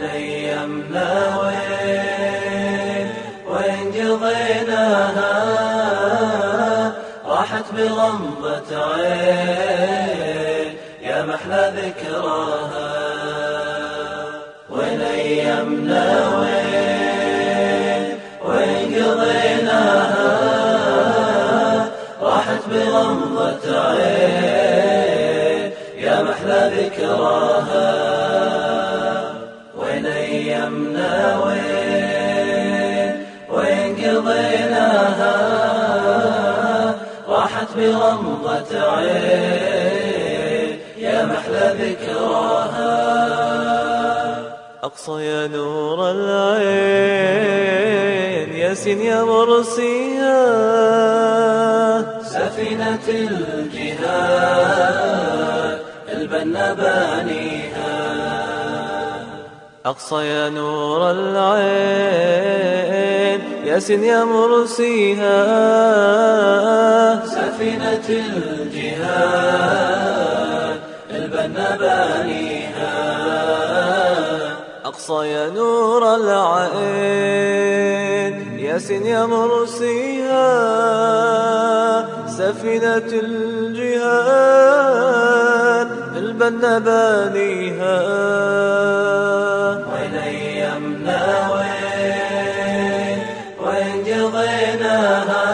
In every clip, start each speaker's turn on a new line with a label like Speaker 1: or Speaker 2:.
Speaker 1: ايامنا وين وين قضيناها راحت بغمضة عين. يا محلى ذكراها. وين ايامنا وين وين قضيناها راحت بغمضة عين. يا محلى ذكراها. ايامنا وين وين قضيناها راحت بغمضة عين يا محلى ذكراها.
Speaker 2: أقصى يا نور العين ياسين يا مرسيها.
Speaker 1: سفينة الجهاد البنا بانيها.
Speaker 2: أقصى يا نور العين ياسين يا مرسيها.
Speaker 1: سفينة الجهاد البنا بانيها.
Speaker 2: أقصى يا نور العين ياسين يا مرسيها. سفينة الجهاد البنا بانيها.
Speaker 1: وين وين قضيناها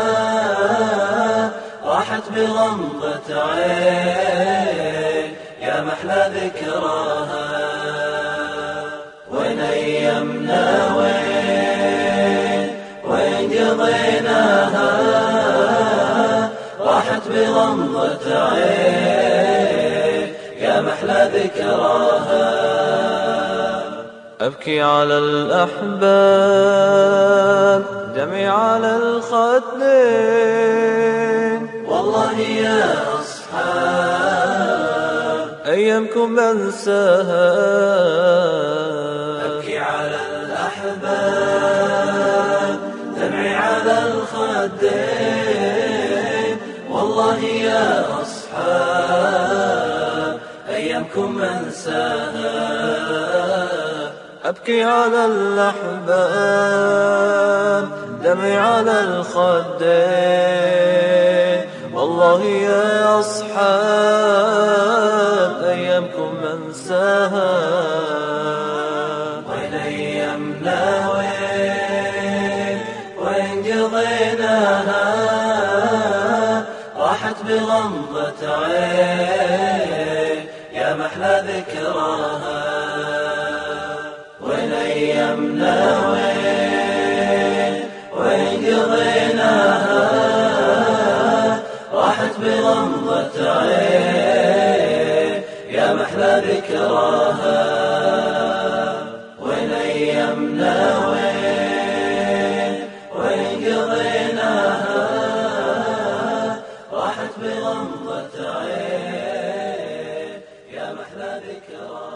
Speaker 1: راحت بغمضة عين يا محلى ذكراها وين ايامنا وين وين قضيناها راحت بغمضة عين يا محلى ذكراها
Speaker 2: أبكي على الأحباب دمعي على الخدين
Speaker 1: والله يا أصحاب.
Speaker 2: أيامكم بنساها
Speaker 1: أبكي على الأحباب دمعي على الخدين والله يا أصحاب. أيامكم أنساها.
Speaker 2: أبكي على الأحباب دمعي على الخدين. والله يا أصحاب أيامكم أنساها.
Speaker 1: وين قضيناها راحت بغمضة عين. يا محلى ذكراها. وين أيامنا وين قضيناها راحت بغمضة عين يا محلى ذكراها ايامنا وين وين قضيناها راحت بغمضة عين يا محلى ذكراها